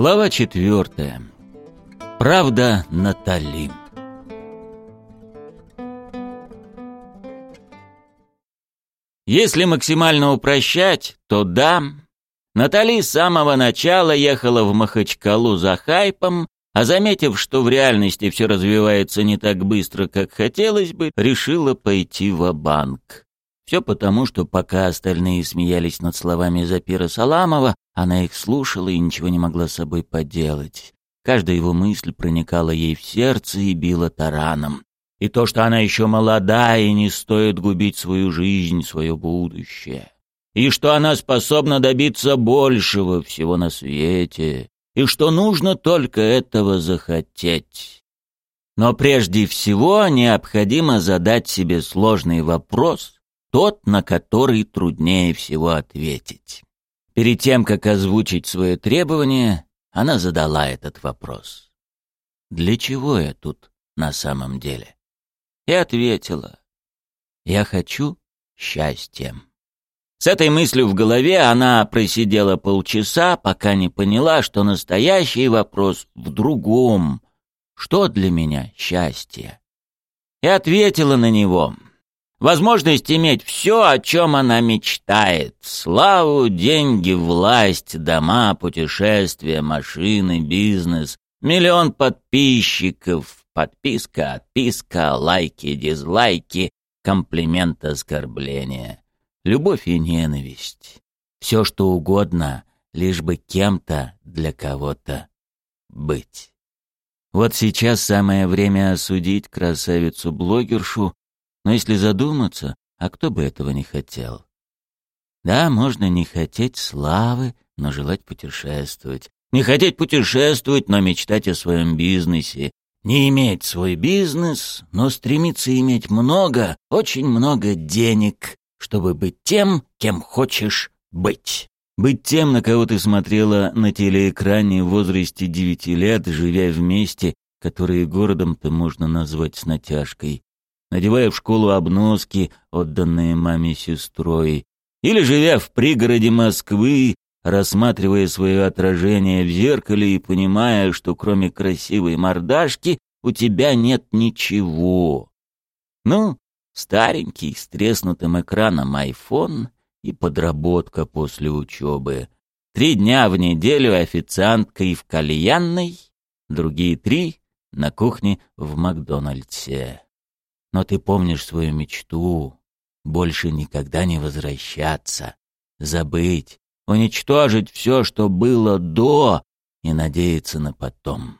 Глава четвертая. Правда Натали. Если максимально упрощать, то да, Натали с самого начала ехала в Махачкалу за хайпом, а заметив, что в реальности все развивается не так быстро, как хотелось бы, решила пойти в банк Все потому, что пока остальные смеялись над словами Запира Саламова, она их слушала и ничего не могла с собой поделать. Каждая его мысль проникала ей в сердце и била тараном. И то, что она еще молода и не стоит губить свою жизнь, свое будущее. И что она способна добиться большего всего на свете. И что нужно только этого захотеть. Но прежде всего необходимо задать себе сложный вопрос, тот, на который труднее всего ответить. Перед тем, как озвучить свое требование, она задала этот вопрос. «Для чего я тут на самом деле?» И ответила. «Я хочу счастья». С этой мыслью в голове она просидела полчаса, пока не поняла, что настоящий вопрос в другом. Что для меня счастье? И ответила на него — Возможность иметь все, о чем она мечтает. Славу, деньги, власть, дома, путешествия, машины, бизнес, миллион подписчиков, подписка, отписка, лайки, дизлайки, комплимент, оскорбления, любовь и ненависть. Все, что угодно, лишь бы кем-то для кого-то быть. Вот сейчас самое время осудить красавицу-блогершу, но если задуматься, а кто бы этого не хотел? Да, можно не хотеть славы, но желать путешествовать. Не хотеть путешествовать, но мечтать о своем бизнесе. Не иметь свой бизнес, но стремиться иметь много, очень много денег, чтобы быть тем, кем хочешь быть. Быть тем, на кого ты смотрела на телеэкране в возрасте девяти лет, живя вместе, которые городом-то можно назвать с натяжкой надевая в школу обноски, отданные маме сестрой, или живя в пригороде Москвы, рассматривая свое отражение в зеркале и понимая, что кроме красивой мордашки у тебя нет ничего. Ну, старенький, с треснутым экраном айфон и подработка после учебы. Три дня в неделю официанткой в кальянной, другие три — на кухне в Макдональдсе. Но ты помнишь свою мечту, больше никогда не возвращаться, забыть, уничтожить все, что было до, и надеяться на потом.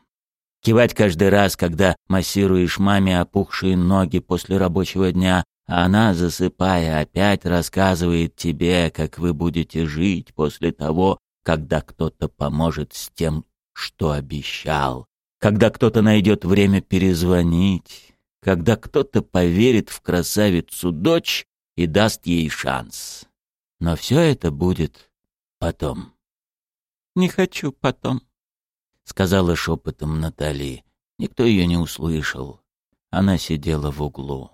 Кивать каждый раз, когда массируешь маме опухшие ноги после рабочего дня, а она, засыпая, опять рассказывает тебе, как вы будете жить после того, когда кто-то поможет с тем, что обещал, когда кто-то найдет время перезвонить, когда кто-то поверит в красавицу дочь и даст ей шанс. Но все это будет потом. «Не хочу потом», — сказала шепотом Натали. Никто ее не услышал. Она сидела в углу.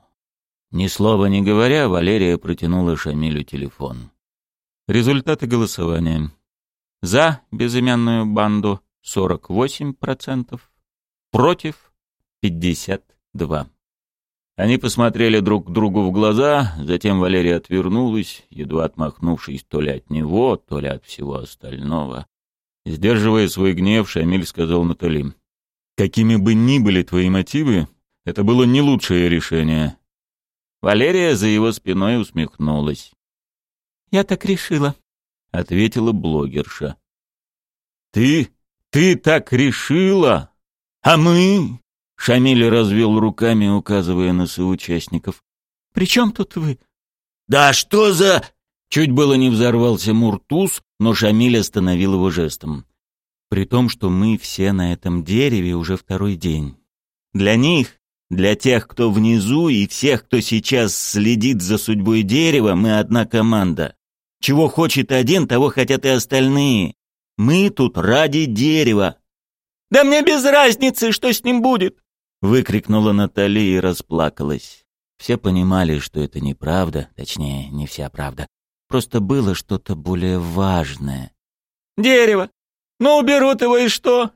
Ни слова не говоря, Валерия протянула Шамилю телефон. Результаты голосования. За безымянную банду 48%, против 52%. Они посмотрели друг другу в глаза, затем Валерия отвернулась, едва отмахнувшись то ли от него, то ли от всего остального. Сдерживая свой гнев, Шамиль сказал Натали, «Какими бы ни были твои мотивы, это было не лучшее решение». Валерия за его спиной усмехнулась. «Я так решила», — ответила блогерша. «Ты? Ты так решила? А мы?» Шамиль развел руками, указывая на соучастников. «При чем тут вы?» «Да что за...» Чуть было не взорвался Муртуз, но Шамиль остановил его жестом. «При том, что мы все на этом дереве уже второй день. Для них, для тех, кто внизу, и всех, кто сейчас следит за судьбой дерева, мы одна команда. Чего хочет один, того хотят и остальные. Мы тут ради дерева». «Да мне без разницы, что с ним будет!» Выкрикнула Натали и расплакалась. Все понимали, что это неправда, точнее, не вся правда. Просто было что-то более важное. «Дерево! Ну, уберут его и что?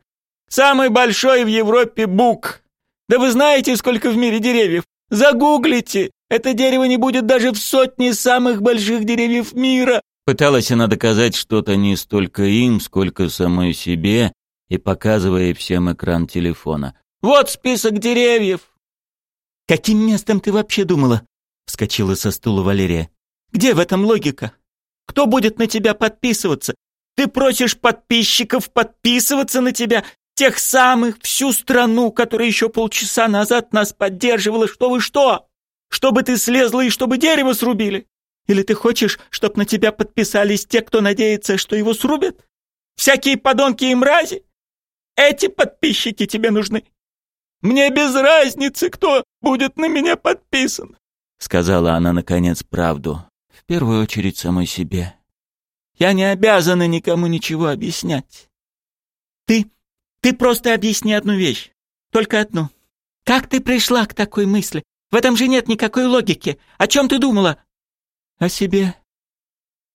Самый большой в Европе бук. Да вы знаете, сколько в мире деревьев? Загуглите. Это дерево не будет даже в сотне самых больших деревьев мира. Пыталась она доказать что-то не столько им, сколько самой себе, и показывая всем экран телефона. «Вот список деревьев!» «Каким местом ты вообще думала?» — вскочила со стула Валерия. «Где в этом логика? Кто будет на тебя подписываться? Ты просишь подписчиков подписываться на тебя, тех самых, всю страну, которая еще полчаса назад нас поддерживала, что вы что? Чтобы ты слезла и чтобы дерево срубили? Или ты хочешь, чтобы на тебя подписались те, кто надеется, что его срубят? Всякие подонки и мрази? Эти подписчики тебе нужны. Мне без разницы, кто будет на меня подписан, сказала она наконец правду, в первую очередь самой себе. Я не обязана никому ничего объяснять. Ты, ты просто объясни одну вещь, только одну. Как ты пришла к такой мысли? В этом же нет никакой логики. О чем ты думала? О себе.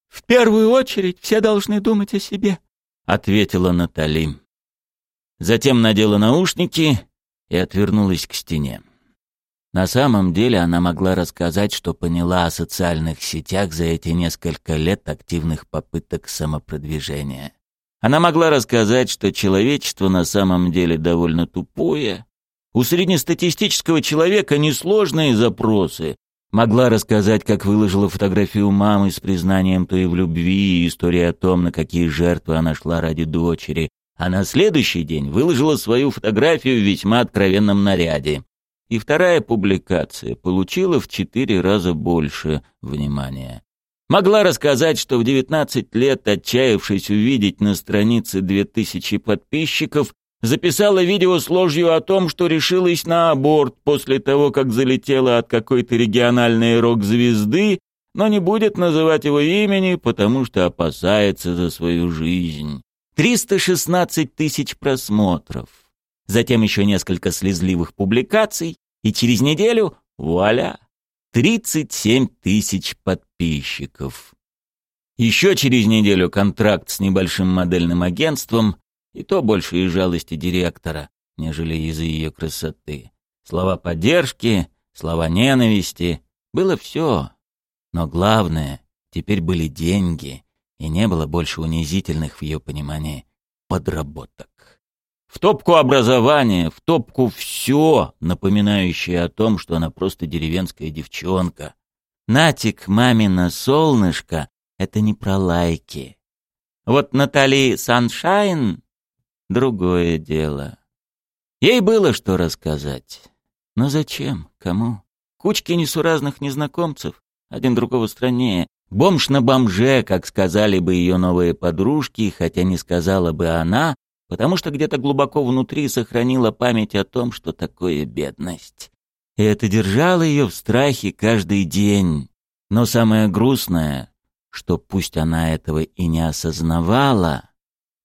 В первую очередь все должны думать о себе, ответила Натали. Затем надела наушники и отвернулась к стене. На самом деле она могла рассказать, что поняла о социальных сетях за эти несколько лет активных попыток самопродвижения. Она могла рассказать, что человечество на самом деле довольно тупое. У среднестатистического человека несложные запросы. Могла рассказать, как выложила фотографию мамы с признанием той в любви и история о том, на какие жертвы она шла ради дочери, а на следующий день выложила свою фотографию в весьма откровенном наряде. И вторая публикация получила в четыре раза больше внимания. Могла рассказать, что в 19 лет, отчаявшись увидеть на странице 2000 подписчиков, записала видео с ложью о том, что решилась на аборт после того, как залетела от какой-то региональной рок-звезды, но не будет называть его имени, потому что опасается за свою жизнь. 316 тысяч просмотров. Затем еще несколько слезливых публикаций, и через неделю, вуаля, 37 тысяч подписчиков. Еще через неделю контракт с небольшим модельным агентством, и то больше из жалости директора, нежели из-за ее красоты. Слова поддержки, слова ненависти, было все. Но главное, теперь были деньги, и не было больше унизительных в ее понимании подработок. В топку образования, в топку все, напоминающее о том, что она просто деревенская девчонка. Натик, мамина солнышко — это не про лайки. Вот Натали Саншайн — другое дело. Ей было что рассказать. Но зачем? Кому? Кучки несуразных незнакомцев, один другого страннее, Бомж на бомже, как сказали бы ее новые подружки, хотя не сказала бы она, потому что где-то глубоко внутри сохранила память о том, что такое бедность. И это держало ее в страхе каждый день. Но самое грустное, что пусть она этого и не осознавала,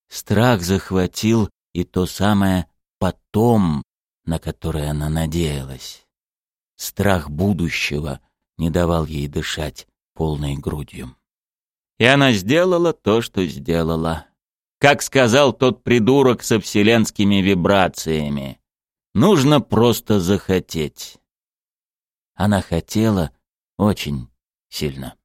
страх захватил и то самое «потом», на которое она надеялась. Страх будущего не давал ей дышать полной грудью. И она сделала то, что сделала. Как сказал тот придурок со вселенскими вибрациями, нужно просто захотеть. Она хотела очень сильно.